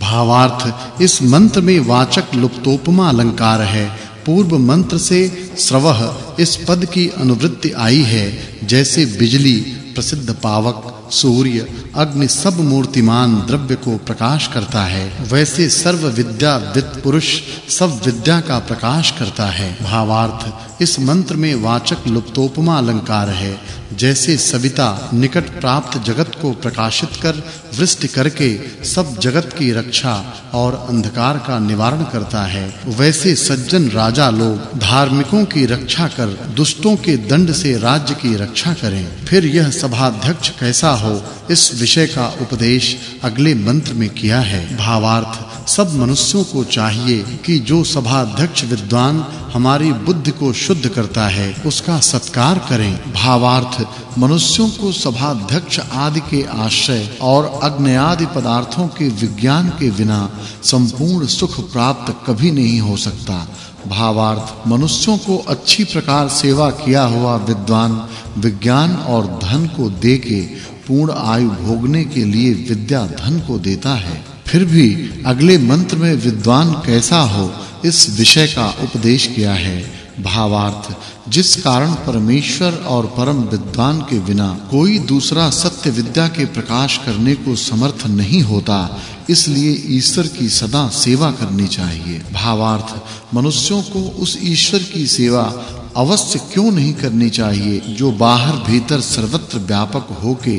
भावार्थ, इस मंत्र में वाचक् लुप्तोपमा अलंकार है। पूर्व मंत्र से स्रवह इस पद की अनुवृत्ति आई है। जैसे बिजली, प्रसिद्ध पावक, सूर्य, अग्नि सब मूर्तिमान द्रव्य को प्रकाश करता है। वैसे सर्व विद्या विद पुरुष सब विद्या का प्रकाश करता है। भावार्थ, इस मंत्र में वाचक् लुप्तोपमा अलंकार है। जैसे सविता निकट प्राप्त जगत को प्रकाशित कर, वृष्टि करके सब जगत की रक्षा और अंधकार का निवारण करता है, वैसे सज्जन राजा लोग धार्मिकों की रक्षा कर, दुष्टों के दंड से राज्य की रक्षा करें। फिर यह सभाध्यक्ष कैसा हो, इस विषय का उपदेश अगले मंत्र में किया है। भावार्थ, सब मनुष्यों को चाहिए कि जो सभाध्यक्ष विद्वान हमारी बुद्धि को शुद्ध करता है, उसका सत्कार करें। भावार्थ, मनुष्यों को सभाध्यक्ष आदि के आश्रय और अग्नि आदि पदार्थों के विज्ञान के बिना संपूर्ण सुख प्राप्त कभी नहीं हो सकता। भावार्थ, मनुष्यों को अच्छी प्रकार सेवा किया हुआ विद्वान, विज्ञान और धन को देके पूर्ण आयु भोगने के लिए विद्या धन को देता है। फिर भी अगले मंत्र में विद्वान कैसा हो इस विषय का उपदेश किया है। भावार्थ, जिस कारण परमेश्वर और परम विद्वान के बिना कोई दूसरा सत्य विद्या के प्रकाश करने को समर्थ नहीं होता, इसलिए ईश्वर की सदा सेवा करनी चाहिए। भावार्थ, मनुष्यों को उस ईश्वर की सेवा अवश्य क्यों नहीं करनी चाहिए, जो बाहर भीतर सर्वत्र व्यापक होके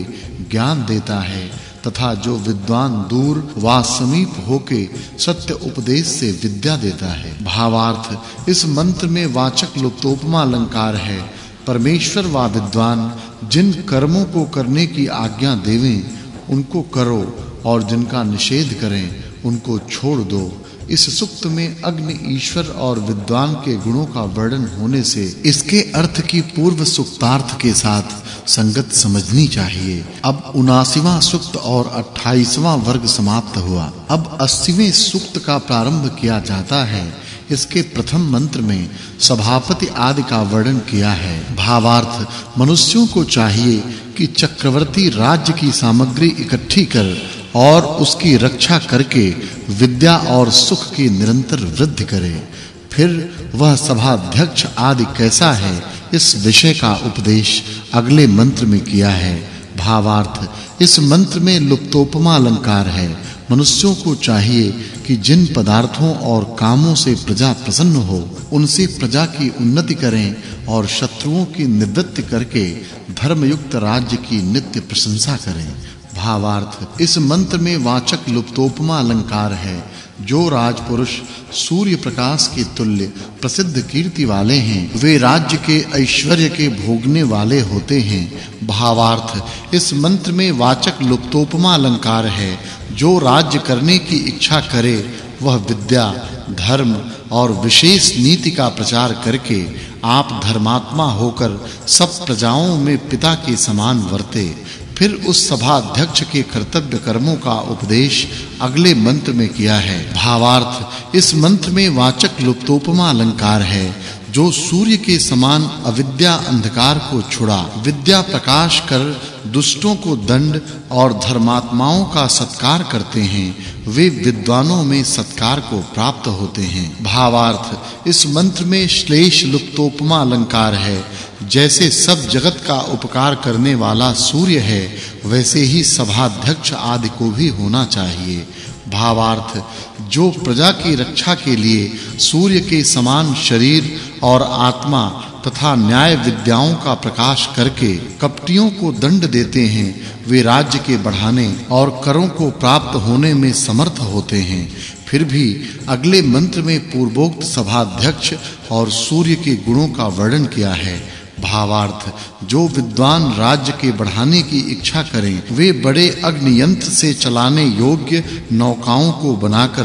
ज्ञान देता है? तथा जो विद्वान दूर वा समीप होके सत्य उपदेश से विद्या देता है। भावार्थ, इस मंत्र में वाचक् लुप्तोपमा अलंकार है। परमेश्वर वा विद्वान, जिन कर्मों को करने की आज्ञा देवें, उनको करो और जिनका निषेध करें, उनको छोड़ दो। इस सुक्त में अग्नि ईश्वर और विद्वान के गुणों का वर्णन होने से इसके अर्थ की पूर्व सुक्तार्थ के साथ संगत समझनी चाहिए। अब 79वां सुक्त और 28वां वर्ग समाप्त हुआ। अब 80वें सुक्त का प्रारंभ किया जाता है। इसके प्रथम मंत्र में सभापति आदि का वर्णन किया है। भावार्थ, मनुष्यों को चाहिए कि चक्रवर्ती राज्य की सामग्री इकट्ठी कर और उसकी रक्षा करके विद्या और सुख की निरंतर वृद्धि करे। फिर वह सभाध्यक्ष आदि कैसा है, इस विषय का उपदेश अगले मंत्र में किया है। भावार्थ, इस मंत्र में लुप्तोपमा अलंकार है। मनुष्यों को चाहिए कि जिन पदार्थों और कामों से प्रजा प्रसन्न हो, उनसे प्रजा की उन्नति करें और शत्रुओं की निवृत्ति करके धर्मयुक्त राज्य की नित्य प्रशंसा करें। भावार्थ। इस मंत्र में वाचक् लुप्तोपमा अलंकार है, जो राजपुरुष सूर्य प्रकाश के तुल्य, प्रसिद्ध कीर्ति वाले हैं। वे राज्य के ऐश्वर्य के भोगने वाले होते हैं। भावार्थ, इस मंत्र में वाचक् लुप्तोपमा अलंकार है, जो राज्य करने की इच्छा करे, वह विद्या, धर्म और विशेष नीति का प्रचार करके आप धर्मात्मा होकर सब प्रजाओं में पिता के समान वर्ते। फिर उस सभा अध्यक्ष के कर्तव्य कर्मों का उपदेश अगले मंत्र में किया है। भावार्थ, इस मंत्र में वाचक् लुप्तोपमा अलंकार है। जो सूर्य के समान अविद्या अंधकार को छुड़ा, विद्या प्रकाश कर दुष्टों को दंड और धर्मात्माओं का सत्कार करते हैं, वे विद्वानों में सत्कार को प्राप्त होते हैं। भावार्थ, इस मंत्र में श्लेष लुप्तोपमा अलंकार है। जैसे सब जगत का उपकार करने वाला सूर्य है, वैसे ही सभाध्यक्ष आदि को भी होना चाहिए। भावार्थ, जो प्रजा की रक्षा के लिए सूर्य के समान शरीर और आत्मा तथा न्याय विद्याओं का प्रकाश करके कपटियों को दंड देते हैं, वे राज्य के बढ़ाने और करों को प्राप्त होने में समर्थ होते हैं। फिर भी अगले मंत्र में पूर्वोक्त सभाध्यक्ष और सूर्य के गुणों का वर्णन किया है। भावार्थ। जो विद्वान राज्य के बढ़ाने की इच्छा करें, वे बड़े अग्नि यंत्र से चलाने योग्य नौकाओं को बनाकर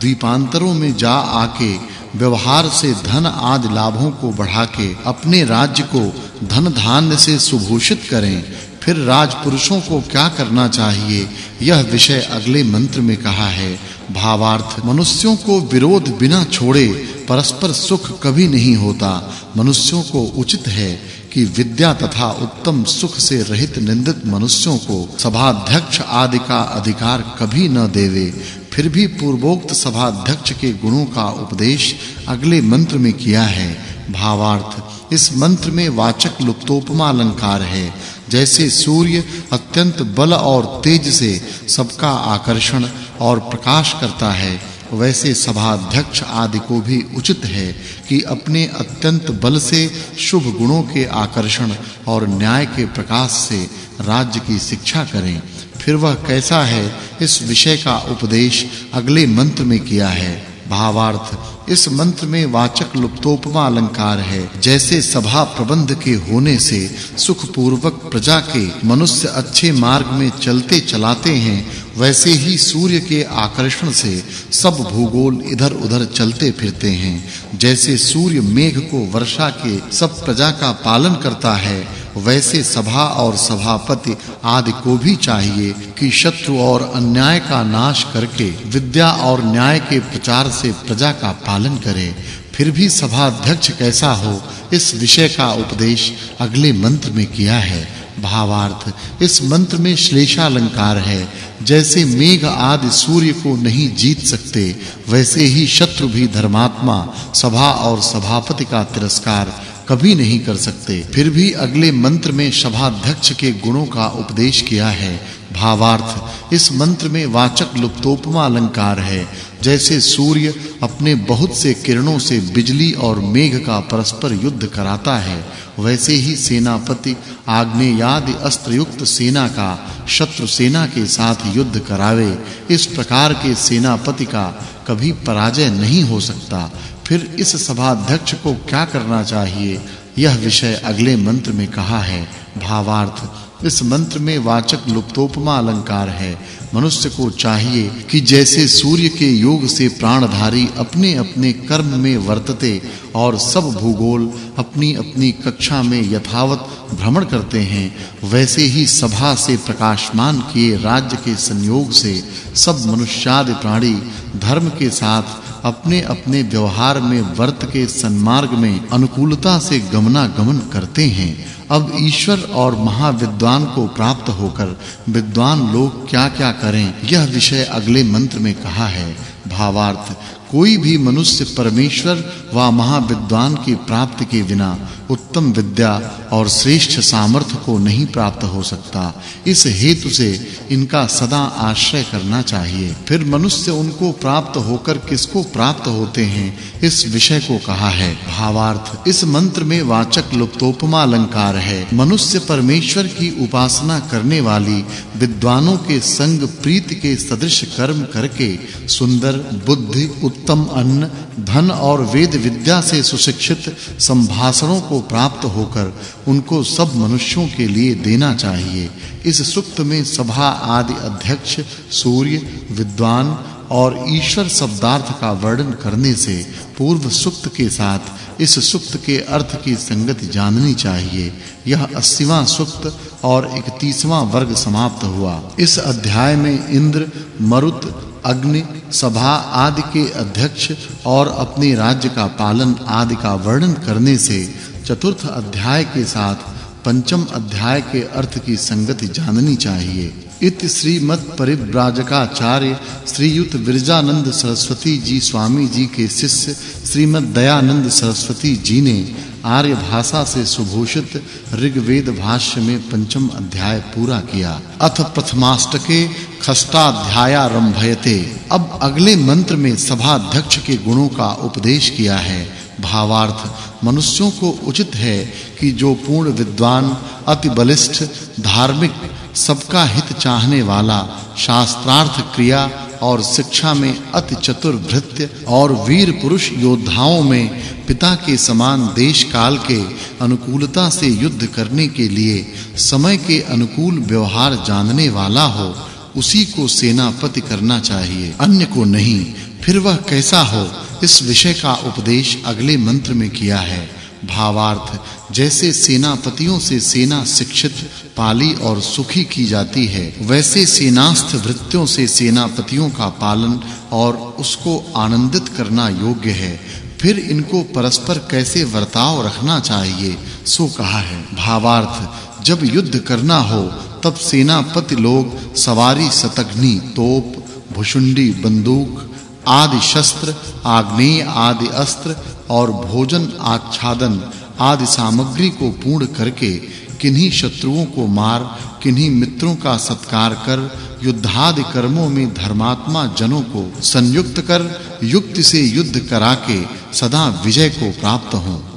द्वीपांतरों में जा आके, व्यवहार से धन आदि लाभों को बढ़ा के अपने राज्य को धन धान्य से सुभूषित करें। फिर राजपुरुषों को क्या करना चाहिए? यह विषय अगले मंत्र में कहा है। भावार्थ मनुष्यों को विरोध बिना छोड़े परस्पर सुख कभी नहीं होता। मनुष्यों को उचित है कि विद्या तथा उत्तम सुख से रहित निंदित मनुष्यों को सभाध्यक्ष आदि का अधिकार कभी न देवे। फिर भी पूर्वोक्त सभा अध्यक्ष के गुणों का उपदेश अगले मंत्र में किया है। भावार्थ, इस मंत्र में वाचक् लुप्तोपमा अलंकार है। जैसे सूर्य अत्यंत बल और तेज से सबका आकर्षण और प्रकाश करता है, वैसे सभा अध्यक्ष आदि को भी उचित है कि अपने अत्यंत बल से शुभ गुणों के आकर्षण और न्याय के प्रकाश से राज्य की शिक्षा करें। फिर वह कैसा है, इस विषय का उपदेश अगले मंत्र में किया है। भावार्थ। इस मंत्र में वाचक् लुप्तोपमा अलंकार है। जैसे सभा प्रबंध के होने से सुख पूर्वक प्रजा के मनुष्य अच्छे मार्ग में चलते चलाते हैं, वैसे ही सूर्य के आकर्षण से सब भूगोल इधर-उधर चलते फिरते हैं। जैसे सूर्य मेघ को वर्षा के सब प्रजा का पालन करता है वैसे सभा और सभापति आदि को भी चाहिए कि शत्रु और अन्याय का नाश करके विद्या और न्याय के प्रचार से प्रजा का पालन करे। फिर भी सभा अध्यक्ष कैसा हो, इस विषय का उपदेश अगले मंत्र में किया है। भावार्थ, इस मंत्र में श्लेषा अलंकार है। जैसे मेघ आदि सूर्य को नहीं जीत सकते, वैसे ही शत्रु भी धर्मात्मा, सभा और सभापति का तिरस्कार कभी नहीं कर सकते। फिर भी अगले मंत्र में सभाध्यक्ष के गुणों का उपदेश किया है। भावार्थ, इस मंत्र में वाचक् लुप्तोपमा अलंकार है। जैसे सूर्य अपने बहुत से किरणों से बिजली और मेघ का परस्पर युद्ध कराता है, वैसे ही सेनापति आग्नेयादि अस्त्र युक्त सेना का शत्रु सेना के साथ युद्ध करावे। इस प्रकार के सेनापति का कभी पराजय नहीं हो सकता। फिर इस सभा अध्यक्ष को क्या करना चाहिए? यह विषय अगले मंत्र में कहा है। भावार्थ, इस मंत्र में वाचक् लुप्तोपमा अलंकार है। मनुष्य को चाहिए कि जैसे सूर्य के योग से प्राणधारी अपने-अपने कर्म में वर्तते और सब भूगोल अपनी-अपनी कक्षा में यथावत भ्रमण करते हैं, वैसे ही सभा से प्रकाशमान किए राज्य के संयोग से सब मनुष्यादि प्राणी धर्म के साथ अपने-अपने व्यवहार में वर्त के सन्मार्ग में अनुकूलता से गमना गमन करते हैं। अब ईश्वर और महाविद्वान को प्राप्त होकर विद्वान लोग क्या-क्या करें, यह विषय अगले मंत्र में कहा है। भावार्थ कोई भी मनुष्य परमेश्वर व महाविद्वान की प्राप्ति के बिना उत्तम विद्या और श्रेष्ठ सामर्थ्य को नहीं प्राप्त हो सकता। इस हेतु से इनका सदा आश्रय करना चाहिए। फिर मनुष्य उनको प्राप्त होकर किसको प्राप्त होते हैं, इस विषय को कहा है। भावार्थ, इस मंत्र में वाचक् लुप्तोपमा अलंकार है। मनुष्य परमेश्वर की उपासना करने वाली विद्वानों के संग प्रीति के सदृश कर्म करके सुंदर, बुद्धि, उत्तम अन्न, धन और वेद विद्या से सुशिक्षित संभाषणों को प्राप्त होकर उनको सब मनुष्यों के लिए देना चाहिए। इस सुक्त में सभा आदि अध्यक्ष, सूर्य, विद्वान और ईश्वर शब्दार्थ का वर्णन करने से पूर्व सुक्त के साथ इस सुक्त के अर्थ की संगति जाननी चाहिए। यह 80वां सुक्त और 31वां वर्ग समाप्त हुआ। इस अध्याय में इंद्र, मरुत अग्नि, सभा आदि के अध्यक्ष और अपने राज्य का पालन आदि का वर्णन करने से चतुर्थ अध्याय के साथ पंचम अध्याय के अर्थ की संगति जाननी चाहिए। इत श्रीमद परिव्राजकाचार्य श्रीयुत विरजानंद सरस्वती जी स्वामी जी के शिष्य श्रीमद दयानंद सरस्वती जी ने आर्य भाषा से सुभूषित ऋग्वेद भाष्य में पंचम अध्याय पूरा किया। अथ प्रथमाष्टके खष्टाध्यायारंभयते। अब अगले मंत्र में सभा अध्यक्ष के गुणों का उपदेश किया है। भावार्थ, मनुष्यों को उचित है कि जो पूर्ण विद्वान, अति बलिष्ठ, धार्मिक, सबका हित चाहने वाला, शास्त्रार्थ क्रिया और शिक्षा में अति चतुर भृत्य और वीर पुरुष योद्धाओं में पिता के समान देश काल के अनुकूलता से युद्ध करने के लिए समय के अनुकूल व्यवहार जानने वाला हो, उसी को सेनापति करना चाहिए। अन्य को नहीं, फिर वह कैसा हो, इस विषय का उपदेश अगले मंत्र में किया है। भावार्थ, जैसे सेनापतियों से सेना शिक्षित, पाली और सुखी की जाती है, वैसे सेनास्थ वृत्तियों से सेनापतियों का पालन और उसको आनंदित करना योग्य है। फिर इनको परस्पर कैसे वर्ताव रखना चाहिए? सो कहा है भावार्थ, जब युद्ध करना हो, तब सेनापति लोग सवारी शतघ्नि तोप, भुशुंडी, बंदूक, आदि शस्त्र, आग्नेय आदि अस्त्र और भोजन आच्छादन आदि सामग्री को पूर्ण करके किन्हीं शत्रुओं को मार, किन्हीं मित्रों का सत्कार कर युद्धादि कर्मों में धर्मात्मा जनों को संयुक्त कर, युक्ति से युद्ध करा के सदा विजय को प्राप्त हों।